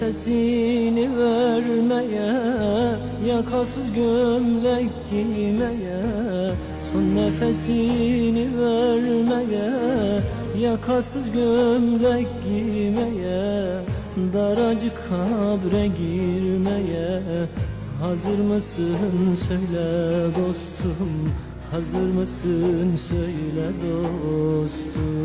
nefesini vermeye Yakasız gömlek giymeye Son nefesini vermeye Yakasız gömlek giymeye Daracık kabre girmeye. Hazır mısın? Söyle dostum Hazır mısın? Söyle dostum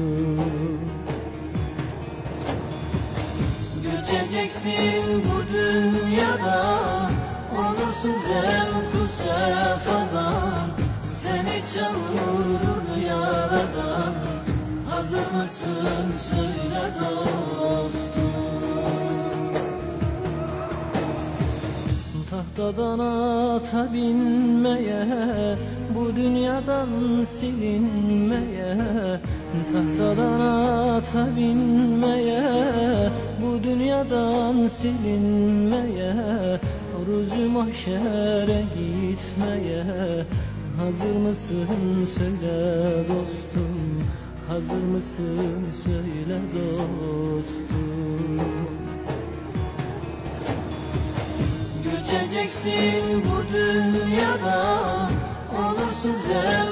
Göçeceksin bu dünyada Olursun zevku sefadan Seni çağırır yaradan Hazır mısın söyle dostum. Tahtadan ata binmeye Bu dünyadan silinmeye Tahtadan ata binmeye Bu dünyadan silinmeye Ruzu mahşere gitmeye. Hazır mısın? Söyle dostum. Hazır mısın? Söyle dostum. Göçeceksin bu Olursun zevku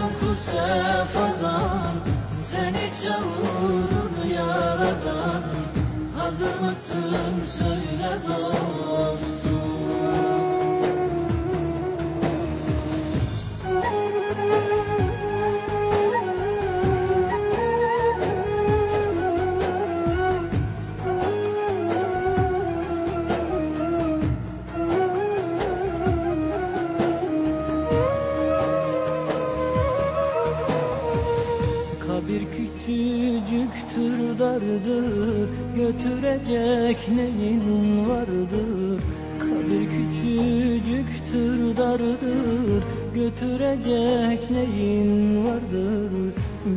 Kabir küçücüktür dardır Götürecek neyin vardır Kabir küçücüktür dardır Götürecek neyin vardır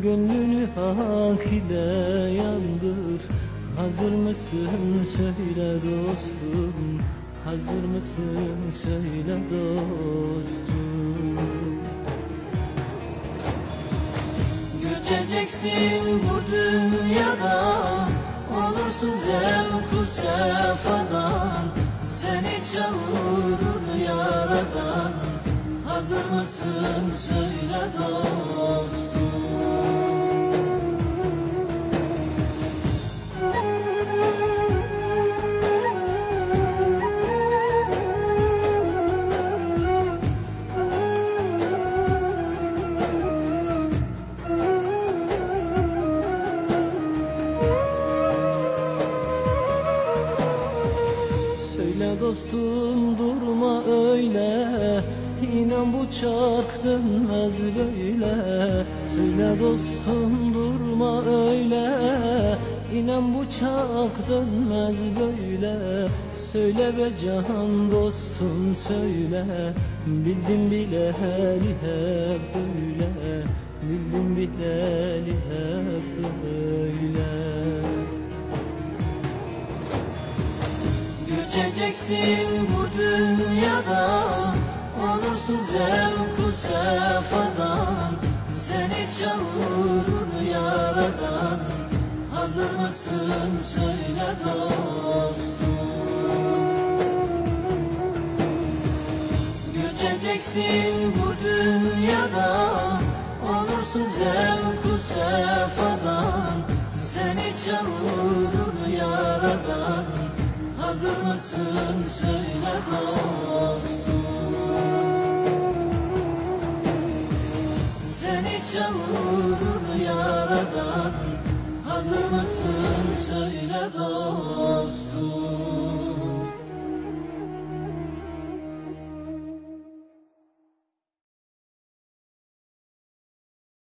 Gönlünü hak ile yandır Hazır mısın söyle dostum? Hazır mısın söyle dostum Göçeceksin bu dünyada Olursun zevku sefadan. Seni çağırır yaradan Hazır mısın? Söyle İnan bu çark dönmez böyle. Söyle dostum durma öyle. İnan bu çark dönmez böyle. Söyle be can dostum söyle. Bildim bileli hep böyle. Bildim bileli hep böyle. Göçeceksin bu dünyada Olursun zevku sefadan Seni çağırır yaradan. Hazır mısın? Söyle dostum. Göçeceksin bu dünyada. Olursun zevku sefadan Seni çağırır yaradan. Hazır mısın? Söyle dostum Seni çağırır yaradan Hazır mısın? Söyle dostum